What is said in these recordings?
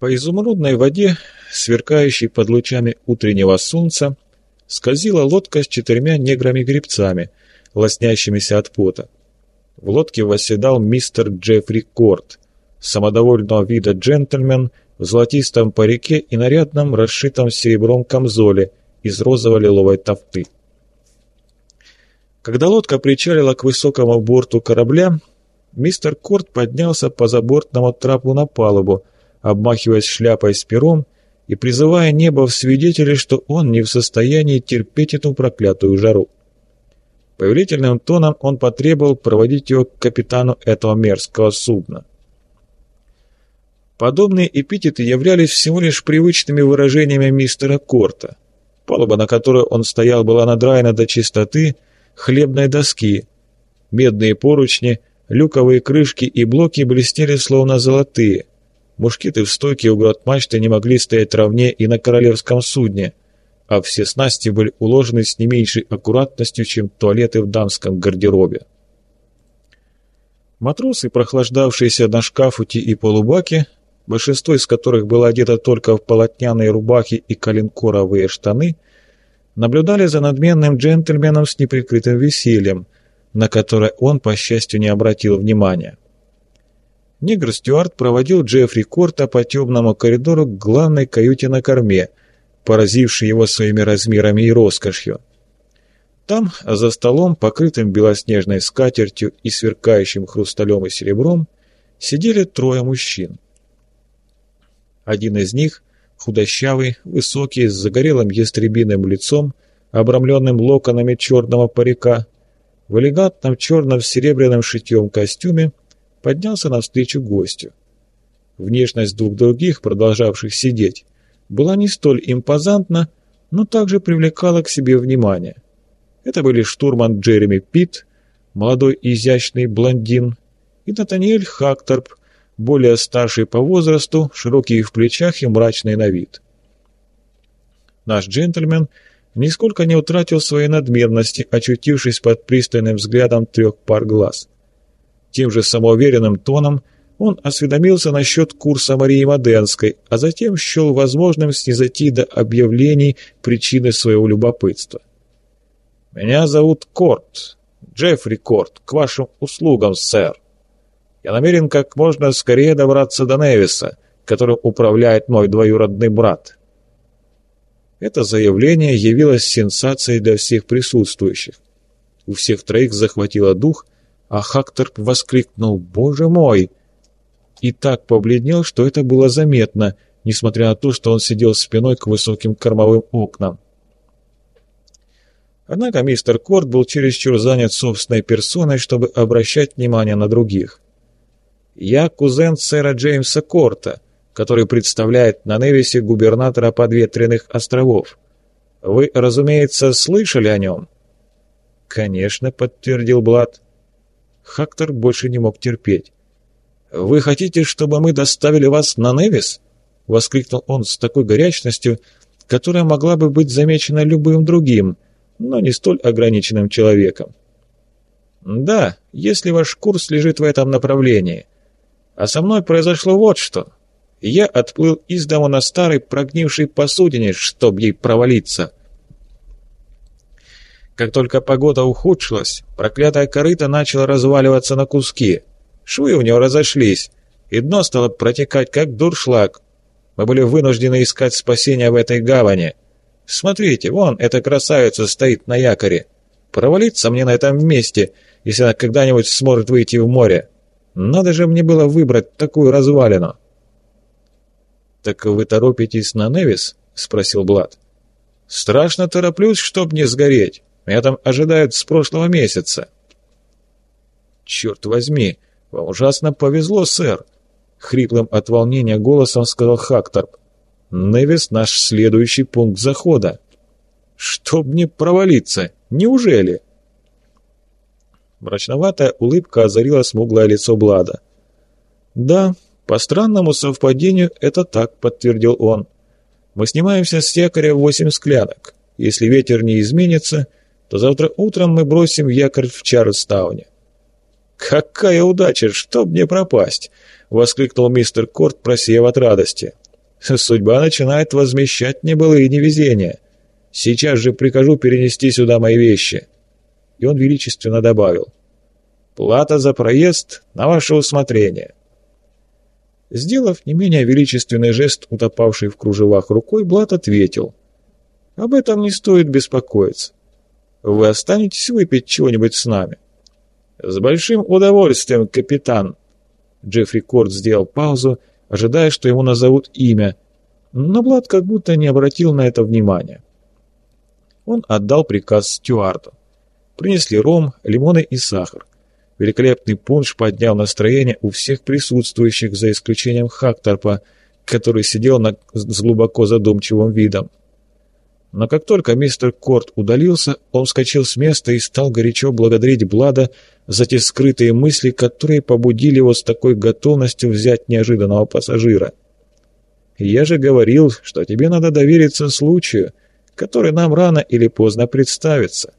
По изумрудной воде, сверкающей под лучами утреннего солнца, скользила лодка с четырьмя неграми-гребцами, лоснящимися от пота. В лодке восседал мистер Джеффри Корт, самодовольного вида джентльмен в золотистом парике и нарядном, расшитом серебром камзоле из розово-лиловой тофты. Когда лодка причалила к высокому борту корабля, мистер Корт поднялся по забортному трапу на палубу, обмахиваясь шляпой с пером и призывая небо в свидетели, что он не в состоянии терпеть эту проклятую жару. Повелительным тоном он потребовал проводить его к капитану этого мерзкого судна. Подобные эпитеты являлись всего лишь привычными выражениями мистера Корта. Палуба, на которой он стоял, была надраена до чистоты хлебной доски. Медные поручни, люковые крышки и блоки блестели словно золотые. Мушкеты в стойке у грот-мачты не могли стоять ровнее и на королевском судне, а все снасти были уложены с не меньшей аккуратностью, чем туалеты в дамском гардеробе. Матросы, прохлаждавшиеся на шкафуте и полубаке, большинство из которых было одето только в полотняные рубахи и коленкоровые штаны, наблюдали за надменным джентльменом с неприкрытым весельем, на которое он, по счастью, не обратил внимания. Негр Стюарт проводил Джеффри Корта по темному коридору к главной каюте на корме, поразившей его своими размерами и роскошью. Там, за столом, покрытым белоснежной скатертью и сверкающим хрусталем и серебром, сидели трое мужчин. Один из них, худощавый, высокий, с загорелым ястребиным лицом, обрамленным локонами черного парика, в элегантном черном с серебряным шитьем костюме, поднялся навстречу гостю. Внешность двух других, продолжавших сидеть, была не столь импозантна, но также привлекала к себе внимание. Это были штурман Джереми Питт, молодой изящный блондин, и Натаниэль Хакторп, более старший по возрасту, широкий в плечах и мрачный на вид. Наш джентльмен нисколько не утратил своей надменности, очутившись под пристальным взглядом трех пар глаз – тем же самоуверенным тоном он осведомился насчет курса Марии Моденской, а затем счел возможным снизойти до объявлений причины своего любопытства. «Меня зовут Корт, Джеффри Корт, к вашим услугам, сэр. Я намерен как можно скорее добраться до Невиса, которым управляет мой двоюродный брат». Это заявление явилось сенсацией для всех присутствующих. У всех троих захватило дух – а Хакторп воскликнул «Боже мой!» и так побледнел, что это было заметно, несмотря на то, что он сидел спиной к высоким кормовым окнам. Однако мистер Корт был чересчур занят собственной персоной, чтобы обращать внимание на других. «Я кузен сэра Джеймса Корта, который представляет на Невисе губернатора подветренных островов. Вы, разумеется, слышали о нем?» «Конечно», — подтвердил Блад. Хактор больше не мог терпеть. «Вы хотите, чтобы мы доставили вас на Невис?» — воскликнул он с такой горячностью, которая могла бы быть замечена любым другим, но не столь ограниченным человеком. «Да, если ваш курс лежит в этом направлении. А со мной произошло вот что. Я отплыл из дома на старой прогнившей посудине, чтоб ей провалиться». Как только погода ухудшилась, проклятая корыта начала разваливаться на куски. Швы у него разошлись, и дно стало протекать, как дуршлаг. Мы были вынуждены искать спасения в этой гавани. Смотрите, вон эта красавица стоит на якоре. Провалиться мне на этом месте, если она когда-нибудь сможет выйти в море. Надо же мне было выбрать такую развалину. «Так вы торопитесь на Невис?» — спросил Блад. «Страшно тороплюсь, чтоб не сгореть. Меня там ожидают с прошлого месяца». «Черт возьми, вам ужасно повезло, сэр», — хриплым от волнения голосом сказал Хакторп. «Невис — наш следующий пункт захода». «Чтоб не провалиться, неужели?» Мрачноватая улыбка озарила смуглое лицо Блада. «Да, по странному совпадению это так», — подтвердил он. «Мы снимаемся с якоря восемь склянок. Если ветер не изменится, то завтра утром мы бросим якорь в Чарльстауне». «Какая удача! Чтоб мне пропасть!» — воскликнул мистер Корт, просеяв от радости. Судьба начинает возмещать небылые невезения. Сейчас же прикажу перенести сюда мои вещи». И он величественно добавил. «Плата за проезд на ваше усмотрение». Сделав не менее величественный жест, утопавший в кружевах рукой, Блад ответил. «Об этом не стоит беспокоиться. Вы останетесь выпить чего-нибудь с нами?» «С большим удовольствием, капитан!» Джеффри Корт сделал паузу, ожидая, что ему назовут имя, но Блад как будто не обратил на это внимания. Он отдал приказ стюарду. Принесли ром, лимоны и сахар. Великолепный пунш поднял настроение у всех присутствующих, за исключением Хакторпа, который сидел на... с глубоко задумчивым видом. Но как только мистер Корт удалился, он вскочил с места и стал горячо благодарить Блада за те скрытые мысли, которые побудили его с такой готовностью взять неожиданного пассажира. «Я же говорил, что тебе надо довериться случаю, который нам рано или поздно представится.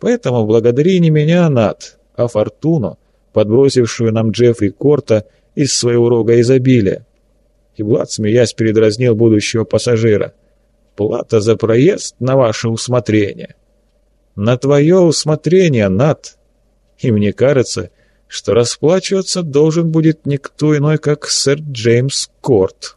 Поэтому благодари не меня, Над, а Фортуну, подбросившую нам Джеффри Корта из своего рога изобилия». И Блад, смеясь, передразнил будущего пассажира – Плата за проезд на ваше усмотрение. На твое усмотрение, Над. И мне кажется, что расплачиваться должен будет никто иной, как сэр Джеймс Корт».